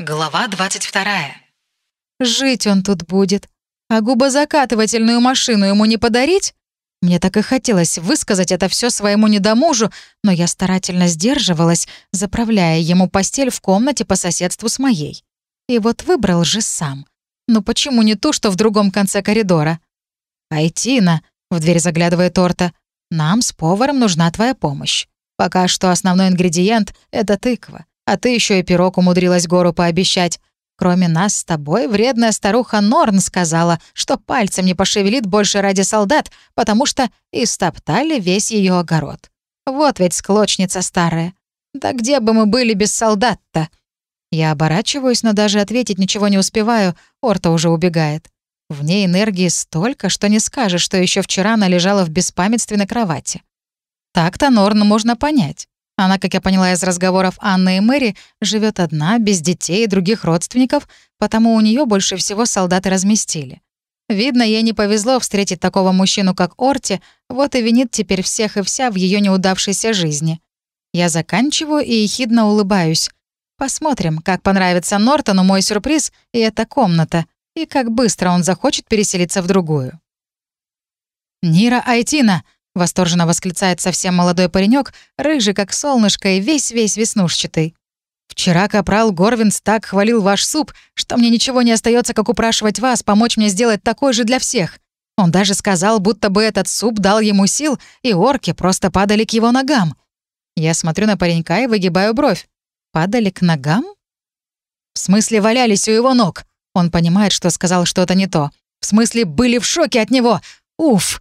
Глава 22. Жить он тут будет. А губозакатывательную машину ему не подарить? Мне так и хотелось высказать это все своему недомужу, но я старательно сдерживалась, заправляя ему постель в комнате по соседству с моей. И вот выбрал же сам. Ну почему не ту, что в другом конце коридора? «Айтина», — в дверь заглядывает Торта, — «нам с поваром нужна твоя помощь. Пока что основной ингредиент — это тыква. А ты еще и пирог умудрилась гору пообещать. Кроме нас с тобой, вредная старуха Норн сказала, что пальцем не пошевелит больше ради солдат, потому что истоптали весь ее огород. Вот ведь склочница старая. Да где бы мы были без солдат-то? Я оборачиваюсь, но даже ответить ничего не успеваю, Орта уже убегает. В ней энергии столько, что не скажешь, что еще вчера она лежала в беспамятстве на кровати. Так-то Норн можно понять. Она, как я поняла из разговоров Анны и Мэри, живет одна, без детей и других родственников, потому у нее больше всего солдаты разместили. Видно, ей не повезло встретить такого мужчину, как Орти, вот и винит теперь всех и вся в ее неудавшейся жизни. Я заканчиваю и ехидно улыбаюсь. Посмотрим, как понравится Нортону мой сюрприз и эта комната, и как быстро он захочет переселиться в другую. «Нира Айтина!» — восторженно восклицает совсем молодой паренек, рыжий, как солнышко, и весь-весь веснушчатый. «Вчера капрал Горвинс так хвалил ваш суп, что мне ничего не остается, как упрашивать вас помочь мне сделать такой же для всех. Он даже сказал, будто бы этот суп дал ему сил, и орки просто падали к его ногам. Я смотрю на паренька и выгибаю бровь. Падали к ногам? В смысле, валялись у его ног. Он понимает, что сказал что-то не то. В смысле, были в шоке от него. Уф!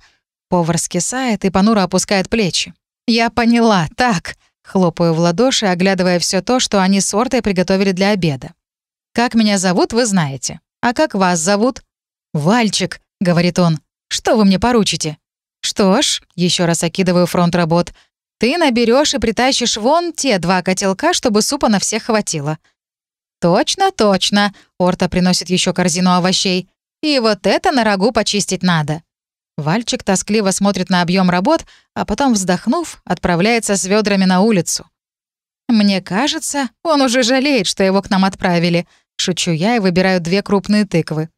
Повар скисает и понуро опускает плечи. «Я поняла, так», — хлопаю в ладоши, оглядывая все то, что они с Ортой приготовили для обеда. «Как меня зовут, вы знаете. А как вас зовут?» «Вальчик», — говорит он. «Что вы мне поручите?» «Что ж», — еще раз окидываю фронт работ, «ты наберешь и притащишь вон те два котелка, чтобы супа на всех хватило». «Точно, точно», — Орта приносит еще корзину овощей. «И вот это на рагу почистить надо». Вальчик тоскливо смотрит на объем работ, а потом, вздохнув, отправляется с ведрами на улицу. «Мне кажется, он уже жалеет, что его к нам отправили», — шучу я и выбираю две крупные тыквы.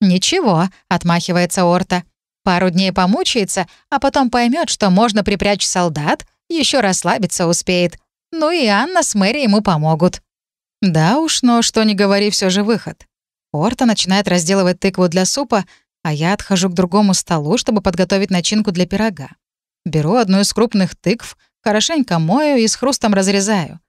«Ничего», — отмахивается Орта. «Пару дней помучается, а потом поймет, что можно припрячь солдат, еще расслабиться успеет. Ну и Анна с Мэри ему помогут». Да уж, но что ни говори, все же выход. Орта начинает разделывать тыкву для супа, а я отхожу к другому столу, чтобы подготовить начинку для пирога. Беру одну из крупных тыкв, хорошенько мою и с хрустом разрезаю.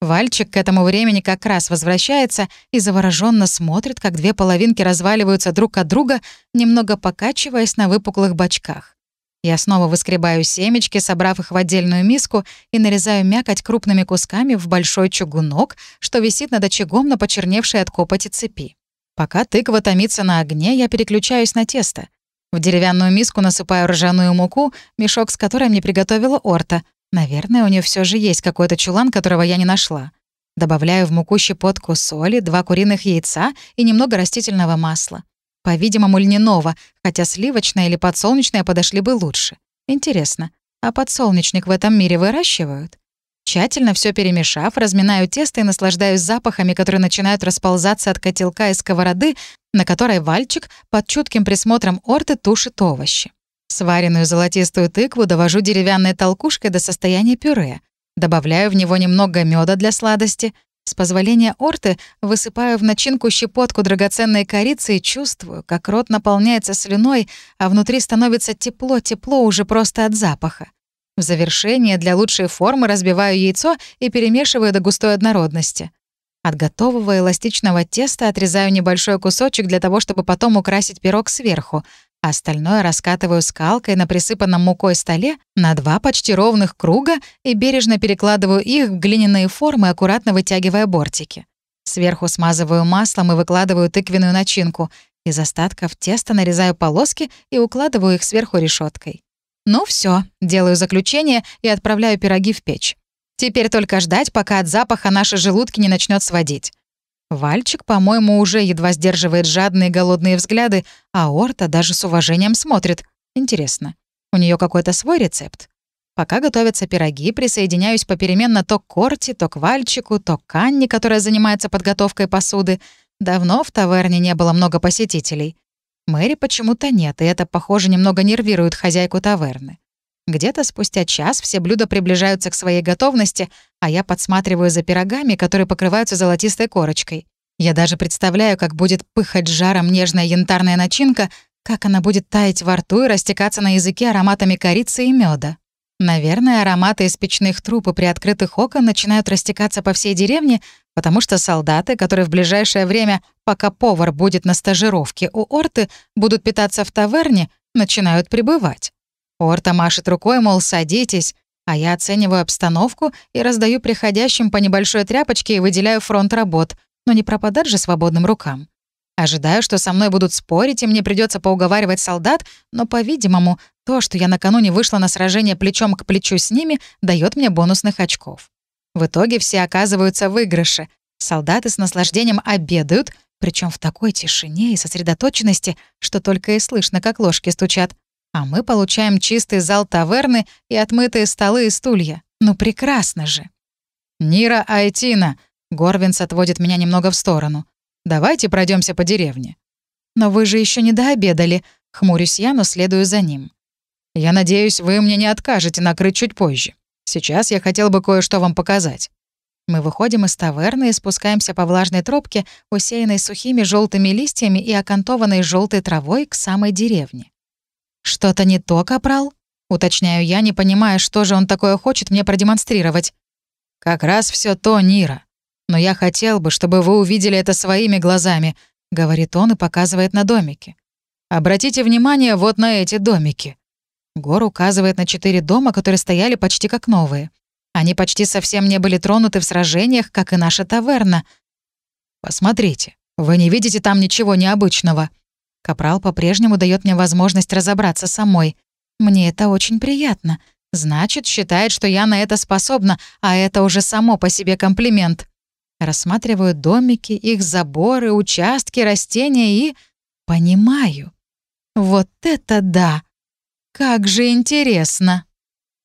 Вальчик к этому времени как раз возвращается и завороженно смотрит, как две половинки разваливаются друг от друга, немного покачиваясь на выпуклых бочках. Я снова выскребаю семечки, собрав их в отдельную миску, и нарезаю мякоть крупными кусками в большой чугунок, что висит над очагом на почерневшей от копоти цепи. Пока тыква томится на огне, я переключаюсь на тесто. В деревянную миску насыпаю ржаную муку, мешок с которой мне приготовила Орта. Наверное, у нее все же есть какой-то чулан, которого я не нашла. Добавляю в муку щепотку соли, два куриных яйца и немного растительного масла. По-видимому, льняного, хотя сливочное или подсолнечное подошли бы лучше. Интересно, а подсолнечник в этом мире выращивают? Тщательно все перемешав, разминаю тесто и наслаждаюсь запахами, которые начинают расползаться от котелка и сковороды, на которой Вальчик под чутким присмотром орты тушит овощи. Сваренную золотистую тыкву довожу деревянной толкушкой до состояния пюре. Добавляю в него немного меда для сладости. С позволения орты высыпаю в начинку щепотку драгоценной корицы и чувствую, как рот наполняется слюной, а внутри становится тепло-тепло уже просто от запаха. В завершение для лучшей формы разбиваю яйцо и перемешиваю до густой однородности. От готового эластичного теста отрезаю небольшой кусочек для того, чтобы потом украсить пирог сверху, а остальное раскатываю скалкой на присыпанном мукой столе на два почти ровных круга и бережно перекладываю их в глиняные формы, аккуратно вытягивая бортики. Сверху смазываю маслом и выкладываю тыквенную начинку. Из остатков теста нарезаю полоски и укладываю их сверху решеткой. Ну все, делаю заключение и отправляю пироги в печь. Теперь только ждать, пока от запаха наши желудки не начнет сводить. Вальчик, по-моему, уже едва сдерживает жадные голодные взгляды, а Орта даже с уважением смотрит. Интересно, у нее какой-то свой рецепт? Пока готовятся пироги, присоединяюсь попеременно то к Корте, то к Вальчику, то к Анне, которая занимается подготовкой посуды. Давно в таверне не было много посетителей. Мэри почему-то нет, и это, похоже, немного нервирует хозяйку таверны. Где-то спустя час все блюда приближаются к своей готовности, а я подсматриваю за пирогами, которые покрываются золотистой корочкой. Я даже представляю, как будет пыхать жаром нежная янтарная начинка, как она будет таять во рту и растекаться на языке ароматами корицы и меда. Наверное, ароматы из печных труб и приоткрытых окон начинают растекаться по всей деревне, потому что солдаты, которые в ближайшее время, пока повар будет на стажировке у Орты, будут питаться в таверне, начинают прибывать. Орта машет рукой, мол, садитесь, а я оцениваю обстановку и раздаю приходящим по небольшой тряпочке и выделяю фронт работ, но не пропадать же свободным рукам. Ожидаю, что со мной будут спорить, и мне придется поуговаривать солдат, но, по-видимому, то, что я накануне вышла на сражение плечом к плечу с ними, дает мне бонусных очков. В итоге все оказываются в выигрыше. Солдаты с наслаждением обедают, причем в такой тишине и сосредоточенности, что только и слышно, как ложки стучат. А мы получаем чистый зал таверны и отмытые столы и стулья. Ну прекрасно же. «Нира Айтина!» — Горвинс отводит меня немного в сторону. «Давайте пройдемся по деревне». «Но вы же еще не дообедали», — хмурюсь я, но следую за ним. «Я надеюсь, вы мне не откажете накрыть чуть позже. Сейчас я хотел бы кое-что вам показать». Мы выходим из таверны и спускаемся по влажной тропке, усеянной сухими желтыми листьями и окантованной желтой травой к самой деревне. «Что-то не то, капрал?» — уточняю я, не понимая, что же он такое хочет мне продемонстрировать. «Как раз все то, Нира. Но я хотел бы, чтобы вы увидели это своими глазами», — говорит он и показывает на домики. «Обратите внимание вот на эти домики». Гор указывает на четыре дома, которые стояли почти как новые. Они почти совсем не были тронуты в сражениях, как и наша таверна. «Посмотрите, вы не видите там ничего необычного?» Капрал по-прежнему дает мне возможность разобраться самой. Мне это очень приятно. Значит, считает, что я на это способна, а это уже само по себе комплимент. Рассматриваю домики, их заборы, участки, растения и... Понимаю. Вот это да! Как же интересно!